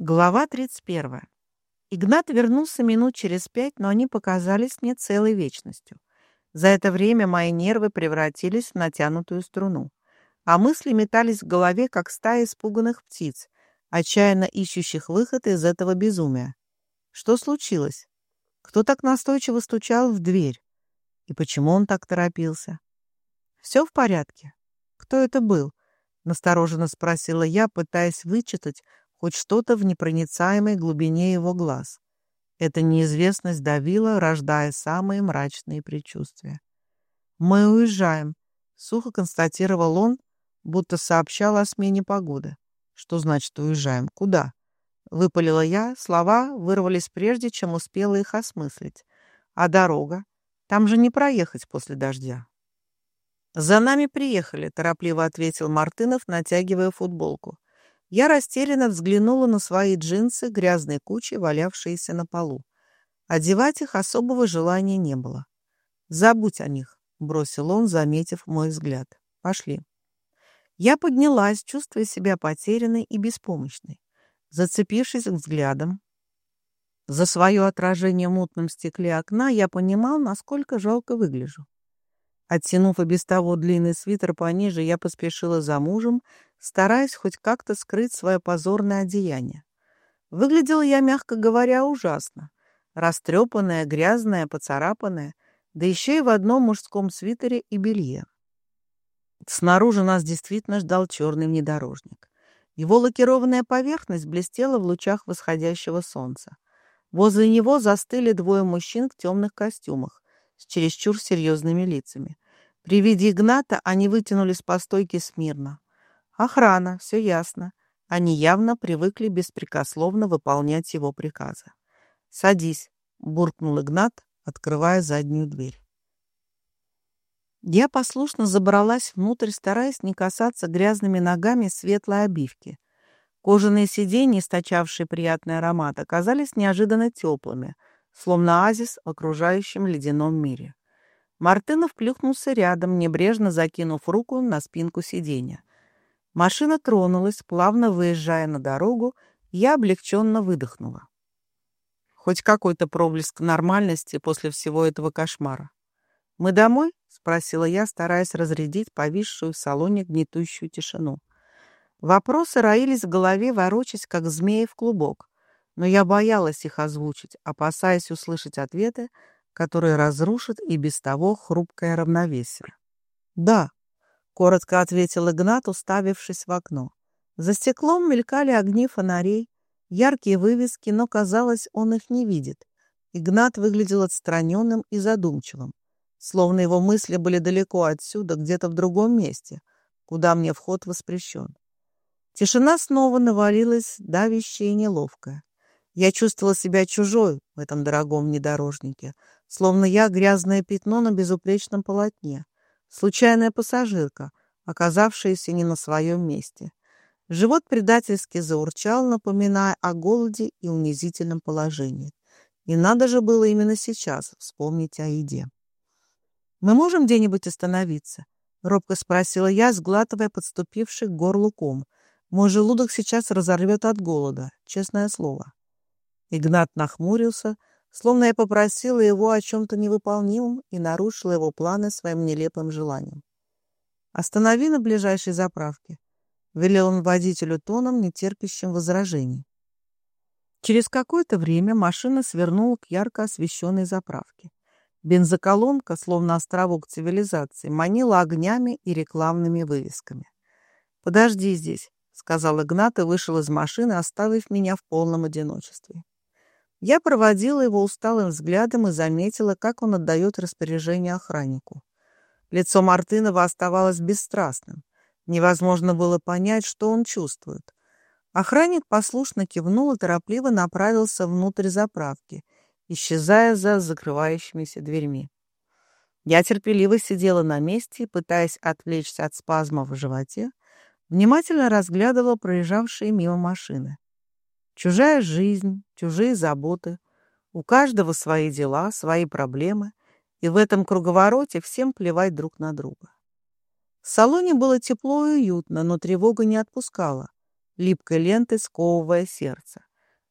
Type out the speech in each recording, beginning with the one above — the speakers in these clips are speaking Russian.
Глава 31. Игнат вернулся минут через пять, но они показались мне целой вечностью. За это время мои нервы превратились в натянутую струну, а мысли метались в голове, как стая испуганных птиц, отчаянно ищущих выход из этого безумия. Что случилось? Кто так настойчиво стучал в дверь? И почему он так торопился? «Все в порядке? Кто это был?» — настороженно спросила я, пытаясь вычитать, хоть что-то в непроницаемой глубине его глаз. Эта неизвестность давила, рождая самые мрачные предчувствия. «Мы уезжаем», — сухо констатировал он, будто сообщал о смене погоды. «Что значит уезжаем? Куда?» Выпалила я, слова вырвались прежде, чем успела их осмыслить. «А дорога? Там же не проехать после дождя». «За нами приехали», — торопливо ответил Мартынов, натягивая футболку. Я растерянно взглянула на свои джинсы, грязной кучей, валявшиеся на полу. Одевать их особого желания не было. «Забудь о них», — бросил он, заметив мой взгляд. «Пошли». Я поднялась, чувствуя себя потерянной и беспомощной. Зацепившись взглядом за свое отражение в мутном стекле окна, я понимал, насколько жалко выгляжу. Оттянув и без того длинный свитер пониже, я поспешила за мужем, стараясь хоть как-то скрыть свое позорное одеяние. Выглядела я, мягко говоря, ужасно. Растрепанная, грязная, поцарапанная, да еще и в одном мужском свитере и белье. Снаружи нас действительно ждал черный внедорожник. Его лакированная поверхность блестела в лучах восходящего солнца. Возле него застыли двое мужчин в темных костюмах с чересчур серьезными лицами. При виде Игната они вытянулись по стойке смирно. Охрана, все ясно. Они явно привыкли беспрекословно выполнять его приказы. «Садись», — буркнул Игнат, открывая заднюю дверь. Я послушно забралась внутрь, стараясь не касаться грязными ногами светлой обивки. Кожаные сиденья, источавшие приятный аромат, оказались неожиданно теплыми, словно оазис в окружающем ледяном мире. Мартынов плюхнулся рядом, небрежно закинув руку на спинку сиденья. Машина тронулась, плавно выезжая на дорогу, я облегченно выдохнула. Хоть какой-то проблеск нормальности после всего этого кошмара. «Мы домой?» — спросила я, стараясь разрядить повисшую в салоне гнетущую тишину. Вопросы роились в голове, ворочась, как змеи в клубок. Но я боялась их озвучить, опасаясь услышать ответы, которые разрушат и без того хрупкое равновесие. «Да», коротко ответил Игнат, уставившись в окно. За стеклом мелькали огни фонарей, яркие вывески, но, казалось, он их не видит. Игнат выглядел отстраненным и задумчивым, словно его мысли были далеко отсюда, где-то в другом месте, куда мне вход воспрещен. Тишина снова навалилась, давящая и неловкая. Я чувствовала себя чужой в этом дорогом внедорожнике, словно я грязное пятно на безупречном полотне. Случайная пассажирка, оказавшаяся не на своем месте. Живот предательски заурчал, напоминая о голоде и унизительном положении. И надо же было именно сейчас вспомнить о еде. «Мы можем где-нибудь остановиться?» — робко спросила я, сглатывая подступивший к горлу ком. «Мой желудок сейчас разорвет от голода, честное слово». Игнат нахмурился, словно я попросила его о чем-то невыполнимом и нарушила его планы своим нелепым желанием. «Останови на ближайшей заправке», — велел он водителю тоном, не терпящим возражений. Через какое-то время машина свернула к ярко освещенной заправке. Бензоколонка, словно островок цивилизации, манила огнями и рекламными вывесками. «Подожди здесь», — сказал Игнат и вышел из машины, оставив меня в полном одиночестве. Я проводила его усталым взглядом и заметила, как он отдает распоряжение охраннику. Лицо Мартынова оставалось бесстрастным. Невозможно было понять, что он чувствует. Охранник послушно кивнул и торопливо направился внутрь заправки, исчезая за закрывающимися дверьми. Я терпеливо сидела на месте пытаясь отвлечься от спазмов в животе, внимательно разглядывала проезжавшие мимо машины. Чужая жизнь, чужие заботы. У каждого свои дела, свои проблемы, и в этом круговороте всем плевать друг на друга. В салоне было тепло и уютно, но тревога не отпускала, липкой лентой сковывая сердце.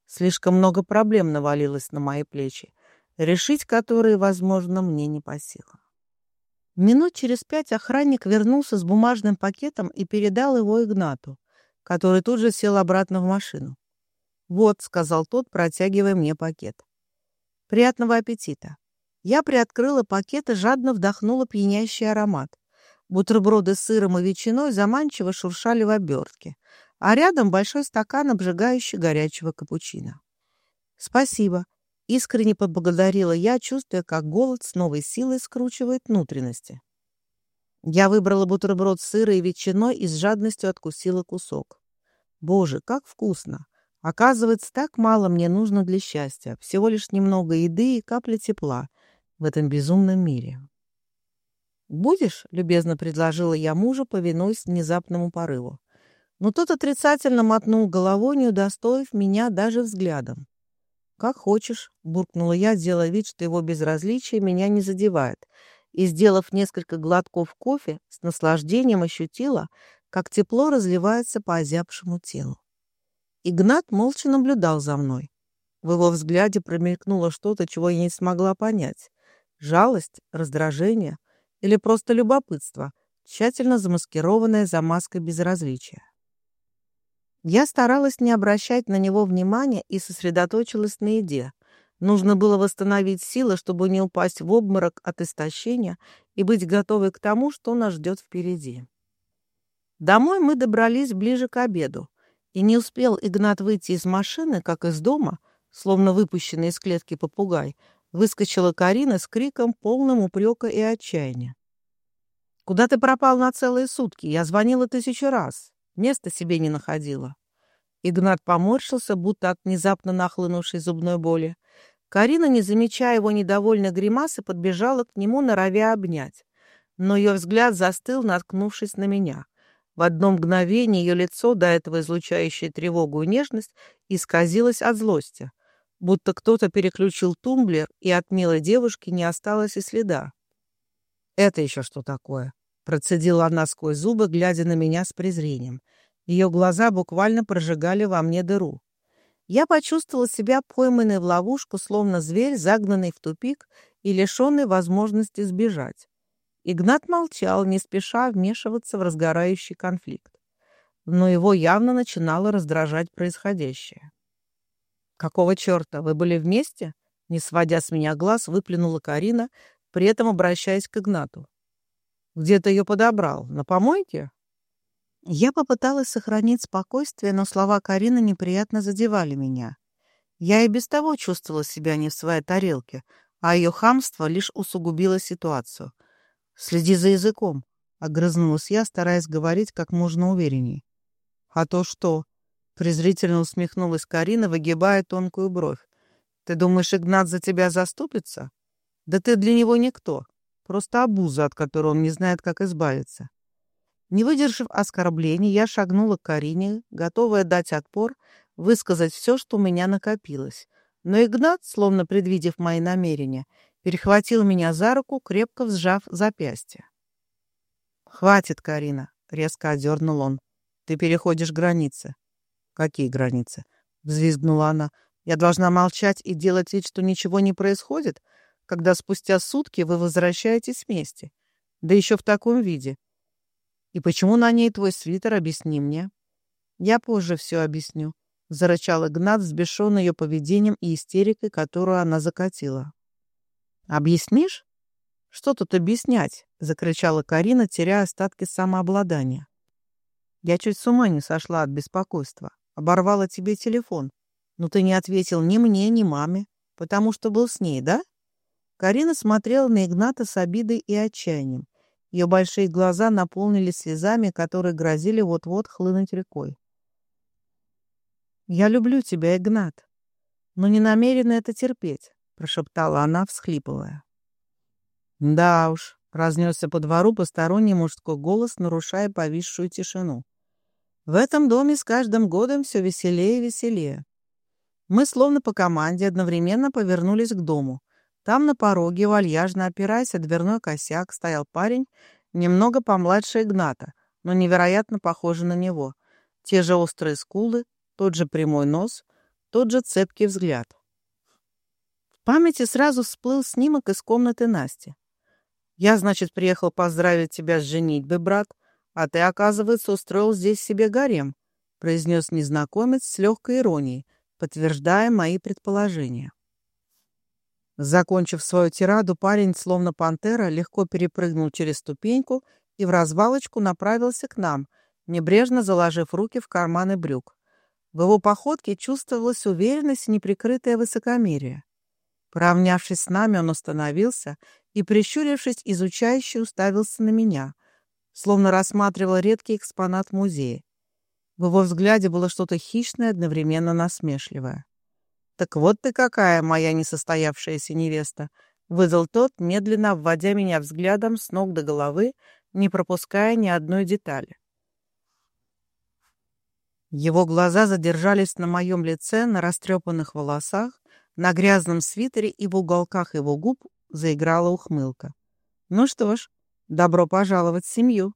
Слишком много проблем навалилось на мои плечи, решить которые, возможно, мне не по силам. Минут через пять охранник вернулся с бумажным пакетом и передал его Игнату, который тут же сел обратно в машину. «Вот», — сказал тот, протягивая мне пакет. «Приятного аппетита». Я приоткрыла пакет и жадно вдохнула пьянящий аромат. Бутерброды с сыром и ветчиной заманчиво шуршали в обертке, а рядом большой стакан обжигающий горячего капучино. «Спасибо», — искренне поблагодарила я, чувствуя, как голод с новой силой скручивает внутренности. Я выбрала бутерброд с сыром и ветчиной и с жадностью откусила кусок. Боже, как вкусно! Оказывается, так мало мне нужно для счастья. Всего лишь немного еды и капля тепла в этом безумном мире. «Будешь?» — любезно предложила я мужу, повинуясь внезапному порыву. Но тот отрицательно мотнул головой, не удостоив меня даже взглядом. «Как хочешь», — буркнула я, делая вид, что его безразличие меня не задевает, и, сделав несколько глотков кофе, с наслаждением ощутила, как тепло разливается по озябшему телу. Игнат молча наблюдал за мной. В его взгляде промелькнуло что-то, чего я не смогла понять. Жалость, раздражение или просто любопытство, тщательно замаскированное за маской безразличия. Я старалась не обращать на него внимания и сосредоточилась на еде. Нужно было восстановить силы, чтобы не упасть в обморок от истощения и быть готовой к тому, что нас ждет впереди. Домой мы добрались ближе к обеду, и не успел Игнат выйти из машины, как из дома, словно выпущенный из клетки попугай, выскочила Карина с криком, полным упрека и отчаяния. «Куда ты пропал на целые сутки? Я звонила тысячу раз. Места себе не находила». Игнат поморщился, будто от внезапно нахлынувшей зубной боли. Карина, не замечая его недовольной гримасы, подбежала к нему, норовя обнять. Но ее взгляд застыл, наткнувшись на меня. В одно мгновение ее лицо, до этого излучающее тревогу и нежность, исказилось от злости будто кто-то переключил тумблер, и от милой девушки не осталось и следа. «Это еще что такое?» — процедила она сквозь зубы, глядя на меня с презрением. Ее глаза буквально прожигали во мне дыру. Я почувствовала себя пойманной в ловушку, словно зверь, загнанный в тупик и лишенный возможности сбежать. Игнат молчал, не спеша вмешиваться в разгорающий конфликт. Но его явно начинало раздражать происходящее. «Какого черта? Вы были вместе?» Не сводя с меня глаз, выплюнула Карина, при этом обращаясь к Игнату. «Где ты ее подобрал? На помойке?» Я попыталась сохранить спокойствие, но слова Карины неприятно задевали меня. Я и без того чувствовала себя не в своей тарелке, а ее хамство лишь усугубило ситуацию. «Следи за языком», — огрызнулась я, стараясь говорить как можно уверенней. «А то что?» Презрительно усмехнулась Карина, выгибая тонкую бровь. «Ты думаешь, Игнат за тебя заступится? Да ты для него никто. Просто обуза, от которой он не знает, как избавиться». Не выдержав оскорблений, я шагнула к Карине, готовая дать отпор, высказать все, что у меня накопилось. Но Игнат, словно предвидев мои намерения, перехватил меня за руку, крепко сжав запястье. «Хватит, Карина», — резко одернул он. «Ты переходишь границы. «Какие границы?» — взвизгнула она. «Я должна молчать и делать вид, что ничего не происходит, когда спустя сутки вы возвращаетесь вместе, да еще в таком виде. И почему на ней твой свитер, объясни мне». «Я позже все объясню», — зарычал Игнат, взбешенный ее поведением и истерикой, которую она закатила. «Объяснишь?» «Что тут объяснять?» — закричала Карина, теряя остатки самообладания. Я чуть с ума не сошла от беспокойства. Оборвала тебе телефон. Но ты не ответил ни мне, ни маме, потому что был с ней, да? Карина смотрела на Игната с обидой и отчаянием. Ее большие глаза наполнились слезами, которые грозили вот-вот хлынуть рекой. «Я люблю тебя, Игнат, но не намерена это терпеть», — прошептала она, всхлипывая. «Да уж», — разнесся по двору посторонний мужской голос, нарушая повисшую тишину. В этом доме с каждым годом все веселее и веселее. Мы, словно по команде, одновременно повернулись к дому. Там на пороге, вальяжно опираясь о дверной косяк, стоял парень, немного помладше Игната, но невероятно похожий на него. Те же острые скулы, тот же прямой нос, тот же цепкий взгляд. Памяти сразу всплыл снимок из комнаты Насти. «Я, значит, приехал поздравить тебя с женитьбой, брат, а ты, оказывается, устроил здесь себе гарем», произнес незнакомец с легкой иронией, подтверждая мои предположения. Закончив свою тираду, парень, словно пантера, легко перепрыгнул через ступеньку и в развалочку направился к нам, небрежно заложив руки в карманы брюк. В его походке чувствовалась уверенность и неприкрытое высокомерие. Поравнявшись с нами, он остановился и, прищурившись, изучающе уставился на меня, словно рассматривал редкий экспонат музея. В его взгляде было что-то хищное, одновременно насмешливое. «Так вот ты какая, моя несостоявшаяся невеста!» — выдал тот, медленно вводя меня взглядом с ног до головы, не пропуская ни одной детали. Его глаза задержались на моем лице, на растрепанных волосах, на грязном свитере и в уголках его губ заиграла ухмылка. «Ну что ж, добро пожаловать в семью!»